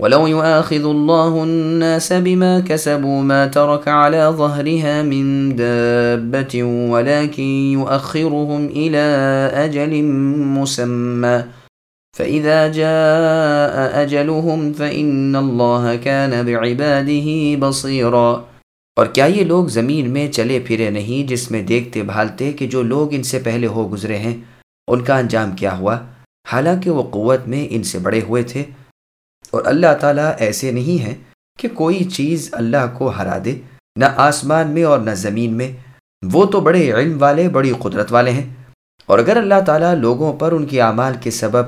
ولو يؤاخذ الله الناس بما كسبوا ما ترك على ظهرها من دابة ولكن يؤخرهم إلى أجل مسمى. فإذا جاء أجلهم فإن الله كان بعباده بصيرا. اور کیا یہ لوگ زمین میں چلے پھرے نہیں جس میں دیکھتے بھالتے کہ جو لوگ ان سے پہلے ہو گزرے ہیں ان کا انجام کیا ہوا؟ حالانکہ وہ قوت میں ان سے بڑے ہوئے تھے۔ اور اللہ تعالیٰ ایسے نہیں ہیں کہ کوئی چیز اللہ کو ہرا دے، نہ آسمان میں اور نہ زمین میں۔ وہ تو بڑے علم والے، بڑی قدرت والے ہیں۔ اور اگر اللہ تعالیٰ لوگوں پر ان کی اعمال کے سبب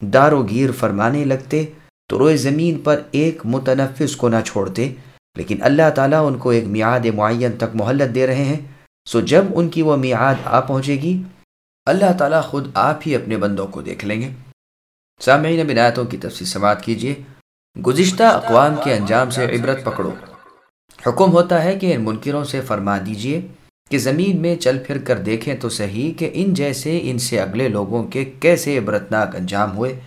دار و گیر فرمانے لگتے تو روئے زمین پر ایک متنفس کو نہ چھوڑتے۔ لیکن اللہ تعالیٰ ان کو ایک میعاد معین تک مہلت دے رہے ہیں۔ سو جب ان کی وہ میعاد آ پہنچے گی، اللہ تعالیٰ خود آپ ہی اپنے بندوں کو دیکھ لیں گے۔ سامعین بنایتوں کی تفصیل سماعت کیجیے۔ گزشتہ اقوام کے انجام سے عبرت پکڑو۔ حکم ہوتا ہے کہ ان منکروں سے فرما دیجیے کہ زمین میں چل پھر کر دیکھیں تو صحیح کہ ان جیسے ان سے اگلے لوگوں کے کیسے عبرتناک انجام ہوئے۔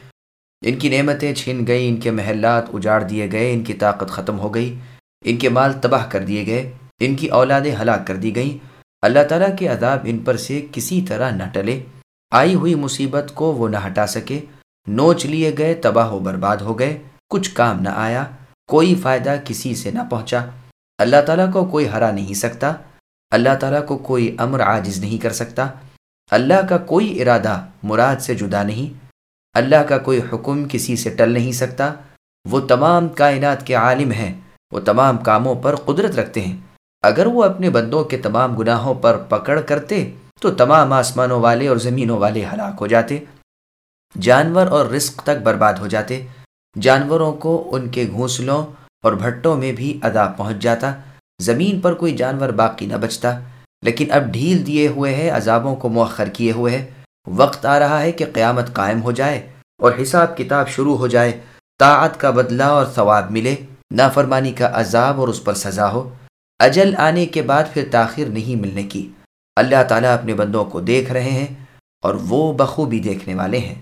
ان کی نعمتیں چھن گئیں، ان کے محلات اجاڑ دیے گئے، ان کی طاقت ختم ہو گئی، ان کے مال تباہ کر دیے گئے، ان کی اولادیں ہلاک کر دی گئیں۔ اللہ تعالیٰ کے عذاب ان پر سے کسی طرح نہ ٹلے۔ آئی ہوئی مصیبت کو وہ نہ ہٹا سکے۔ نوچ لیے گئے، تباہ و برباد ہو گئے، کچھ کام نہ آیا، کوئی فائدہ کسی سے نہ پہنچا۔ اللہ تعالیٰ کو کوئی ہرا نہیں سکتا، اللہ تعالیٰ کو کوئی امر عاجز نہیں کر سکتا۔ اللہ کا کوئی ارادہ مراد سے جدا نہیں، اللہ کا کوئی حکم کسی سے ٹل نہیں سکتا۔ وہ تمام کائنات کے عالم ہیں، وہ تمام کاموں پر قدرت رکھتے ہیں۔ اگر وہ اپنے بندوں کے تمام گناہوں پر پکڑ کرتے، تو تمام آسمانوں والے اور زمینوں والے ہلاک ہو جاتے۔ جانور اور رزق تک برباد ہو جاتے، جانوروں کو ان کے گھونسلوں اور بھٹوں میں بھی ادا پہنچ جاتا، زمین پر کوئی جانور باقی نہ بچتا، لیکن اب ڈھیل دیے ہوئے ہے عذابوں کو مؤخر کیے ہوئے ہے وقت آ رہا ہے کہ قیامت قائم ہو جائے اور حساب کتاب شروع ہو جائے۔ طاعت کا بدلہ اور ثواب ملے، نافرمانی کا عذاب اور اس پر سزا ہو۔ اجل آنے کے بعد پھر تاخیر نہیں ملنے کی۔ اللہ تعالیٰ اپنے بندوں کو دیکھ رہے ہیں اور وہ بخوبی دیکھنے والے ہیں۔